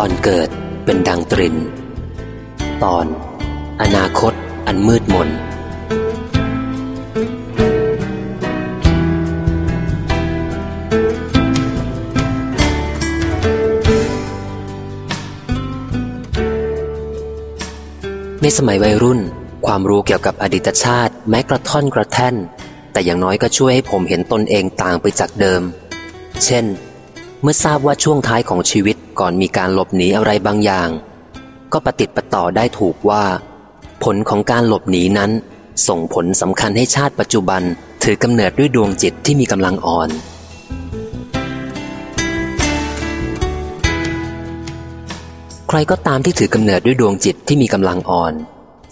ก่อนเกิดเป็นดังตริน ตอน อนาคตอันมืดมน ในสมัยวัยรุ่น ความรู้เกี่ยวกับอดีตชาติ แม้กระท่อนกระแท่น แต่อย่างน้อยก็ช่วยให้ผมเห็นตนเองต่างไปจากเดิม เช่น มื่อทราบว่าช่วงท้ายของชีวิตก่อนมีการหลบหนีอะไรบางอย่าง ก็ปฏิติดประต่อได้ถูกว่า ผลของการหลบหนีนั้น ส่งผลสำคัญให้ชาติปัจจุบันถือกำเนิดด้วยดวงจิตที่มีกำลังอ่อนใครก็ตามที่ถือกำเนิดด้วยดวงจิตที่มีกำลังอ่อน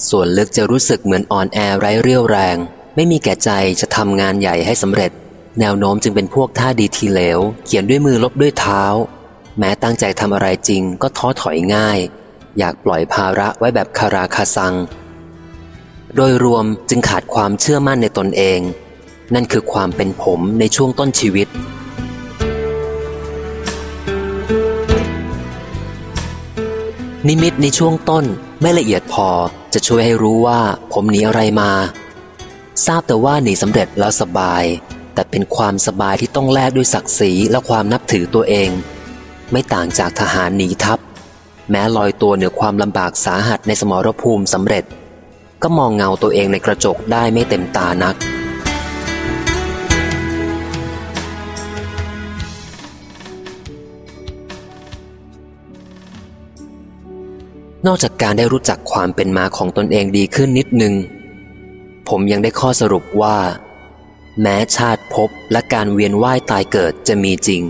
ส่วนลึกจะรู้สึกเหมือนอ่อนแอไร้เรี่ยวแรง ไม่มีแก่ใจจะทำงานใหญ่ให้สำเร็จ แนวโน้มจึงเป็นพวกท่าดีทีเหลว เขียนด้วยมือลบด้วยเท้า แม้ตั้งใจทำอะไรจริงก็ท้อถอยง่าย อยากปล่อยภาระไว้แบบคาราคาซัง โดยรวมจึงขาดความเชื่อมั่นในตนเอง นั่นคือความเป็นผมในช่วงต้นชีวิต นิมิตในช่วงต้นไม่ละเอียดพอจะช่วยให้รู้ว่าผมหนีอะไรมา ทราบแต่ว่าหนีสำเร็จแล้วสบาย แต่เป็นความสบายที่ต้องแลกด้วยศักดิ์ศรีและความนับถือตัวเอง ไม่ต่างจากทหารหนีทัพ แม้ลอยตัวเหนือความลำบากสาหัสในสมรภูมิสำเร็จ ก็มองเงาตัวเองในกระจกได้ไม่เต็มตานัก นอกจากการได้รู้จักความเป็นมาของตนเองดีขึ้นนิดนึง ผมยังได้ข้อสรุปว่า แม้ชาติภพและการเวียนว่ายตายเกิดจะมีจริง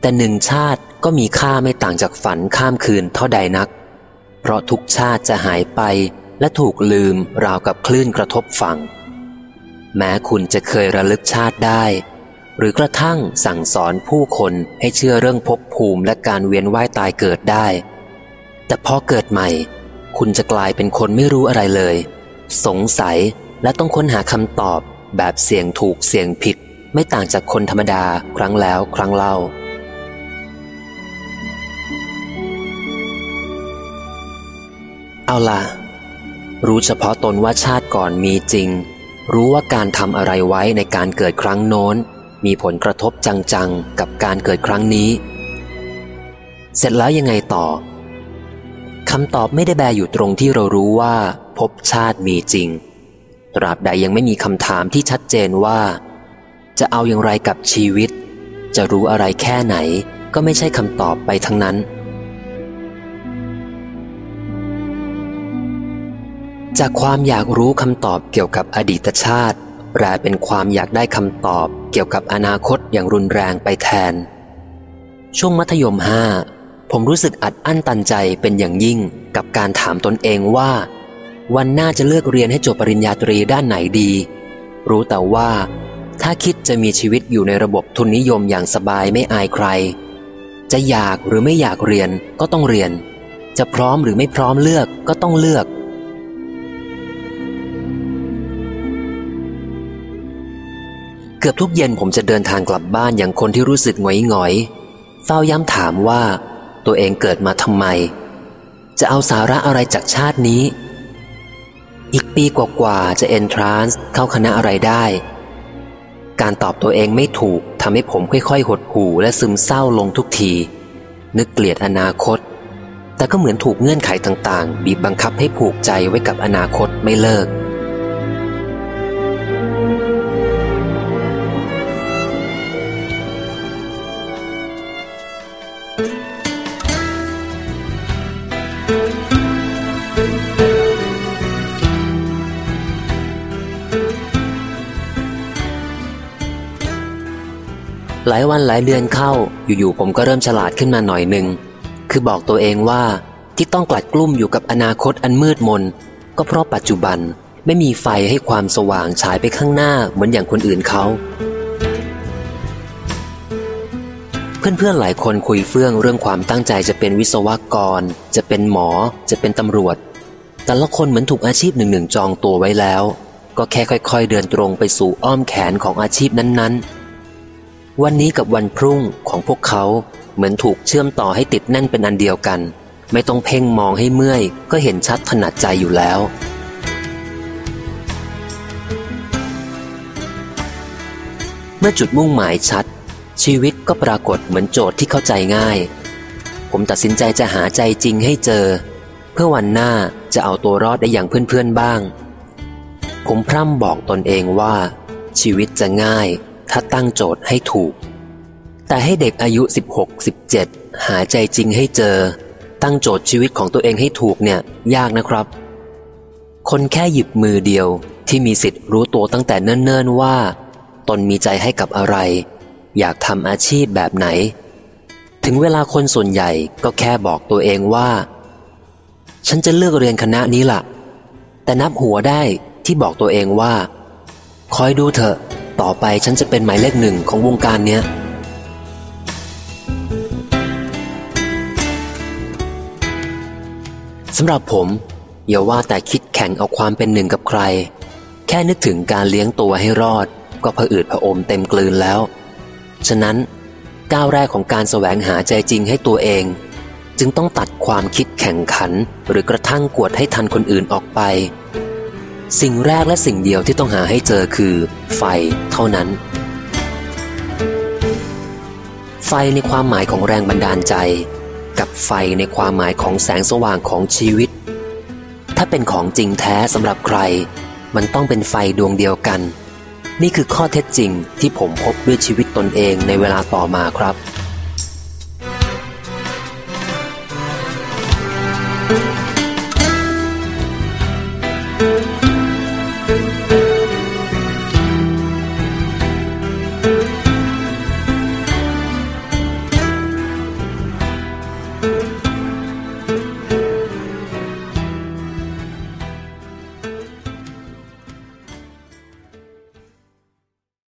แต่หนึ่งชาติก็มีค่าไม่ต่างจากฝันข้ามคืนเท่าใดนัก เพราะทุกชาติจะหายไปและถูกลืมราวกับคลื่นกระทบฝั่ง แม้คุณจะเคยระลึกชาติได้ หรือกระทั่งสั่งสอนผู้คนให้เชื่อเรื่องภพภูมิและการเวียนว่ายตายเกิดได้ แต่พอเกิดใหม่ คุณจะกลายเป็นคนไม่รู้อะไรเลย สงสัยและต้องค้นหาคำตอบ แบบเสี่ยงถูกเสี่ยงผิด ไม่ต่างจากคนธรรมดาครั้งแล้วครั้งเล่า เอาล่ะ รู้เฉพาะตนว่าชาติก่อนมีจริง รู้ว่าการทำอะไรไว้ในการเกิดครั้งโน้น มีผลกระทบจังๆ กับการเกิดครั้งนี้ เสร็จแล้วยังไงต่อคำตอบไม่ได้แบอยู่ตรงที่เรารู้ว่าภพชาติมีจริง ตราบใดยังไม่มีคำถามที่ชัดเจนว่า จะเอาอย่างไรกับชีวิต จะรู้อะไรแค่ไหนก็ไม่ใช่คำตอบไปทั้งนั้น จากความอยากรู้คำตอบเกี่ยวกับอดีตชาติแปลเป็นความอยากได้คำตอบเกี่ยวกับอนาคตอย่างรุนแรงไปแทน ช่วงมัธยมห้าผมรู้สึกอัดอั้นตันใจเป็นอย่างยิ่งกับการถามตนเองว่า วันหน้าจะเลือกเรียนให้จบปริญญาตรีด้านไหนดี รู้แต่ว่า ถ้าคิดจะมีชีวิตอยู่ในระบบทุนนิยมอย่างสบายไม่อายใคร จะอยากหรือไม่อยากเรียนก็ต้องเรียน จะพร้อมหรือไม่พร้อมเลือกก็ต้องเลือกเกือบทุกเย็นผมจะเดินทางกลับบ้านอย่างคนที่รู้สึกหงอยหงอยเฝ้าย้ำถามว่าตัวเองเกิดมาทำไม จะเอาสาระอะไรจากชาตินี้ อีกปีกว่าๆจะเอนทรานซ์เข้าคณะอะไรได้ การตอบตัวเองไม่ถูกทำให้ผมค่อยๆ หดหู่และซึมเศร้าลงทุกที นึกเกลียดอนาคต แต่ก็เหมือนถูกเงื่อนไขต่างๆ บีบบังคับให้ผูกใจไว้กับอนาคตไม่เลิก หลายวันหลายเดือนเข้า อยู่ๆผมก็เริ่มฉลาดขึ้นมาหน่อยหนึ่ง คือบอกตัวเองว่าที่ต้องกลัดกลุ้มอยู่กับอนาคตอันมืดมน ก็เพราะปัจจุบันไม่มีไฟให้ความสว่างฉายไปข้างหน้าเหมือนอย่างคนอื่นเขา เพื่อนๆหลายคนคุยเฟื่องเรื่องความตั้งใจจะเป็นวิศวกร จะเป็นหมอ จะเป็นตำรวจ แต่ละคนเหมือนถูกอาชีพหนึ่งหนึ่งจองตัวไว้แล้ว ก็แค่ค่อย ๆ เดินตรงไปสู่อ้อมแขนของอาชีพนั้นๆ วันนี้กับวันพรุ่งของพวกเขาเหมือนถูกเชื่อมต่อให้ติดแน่นเป็นอันเดียวกัน ไม่ต้องเพ่งมองให้เมื่อย ก็เห็นชัดถนัดใจอยู่แล้ว เมื่อจุดมุ่งหมายชัด ชีวิตก็ปรากฏเหมือนโจทย์ที่เข้าใจง่าย ผมตัดสินใจจะหาใจจริงให้เจอ เพื่อวันหน้าจะเอาตัวรอดได้อย่างเพื่อนๆบ้าง ผมพร่ำบอกตนเองว่า ชีวิตจะง่าย ถ้าตั้งโจทย์ให้ถูก แต่ให้เด็กอายุ 16 17 หาใจจริงให้เจอ ตั้งโจทย์ชีวิตของตัวเองให้ถูกเนี่ย ยากนะครับ คนแค่หยิบมือเดียวที่มีสิทธิ์รู้ตัวตั้งแต่เนิ่นๆว่า ตนมีใจให้กับอะไร อยากทำอาชีพแบบไหน ถึงเวลาคนส่วนใหญ่ก็แค่บอกตัวเองว่า ฉันจะเลือกเรียนคณะนี้ละ่ะ แต่นับหัวได้ที่บอกตัวเองว่า คอยดูเถอะ ต่อไปฉันจะเป็นหมายเลขหนึ่งของวงการเนี้ย สำหรับผมอย่าว่าแต่คิดแข่งเอาความเป็นหนึ่งกับใคร แค่นึกถึงการเลี้ยงตัวให้รอด ก็ผะอืดผะอมเต็มกลืนแล้ว ฉะนั้นก้าวแรกของการแสวงหาใจจริงให้ตัวเอง จึงต้องตัดความคิดแข่งขันหรือกระทั่งกวดให้ทันคนอื่นออกไป สิ่งแรกและสิ่งเดียวที่ต้องหาให้เจอคือ ไฟเท่านั้น ไฟในความหมายของแรงบันดาลใจ กับไฟในความหมายของแสงสว่างของชีวิต ถ้าเป็นของจริงแท้สำหรับใคร มันต้องเป็นไฟดวงเดียวกัน นี่คือข้อเท็จจริงที่ผมพบด้วยชีวิตตนเองในเวลาต่อมาครับ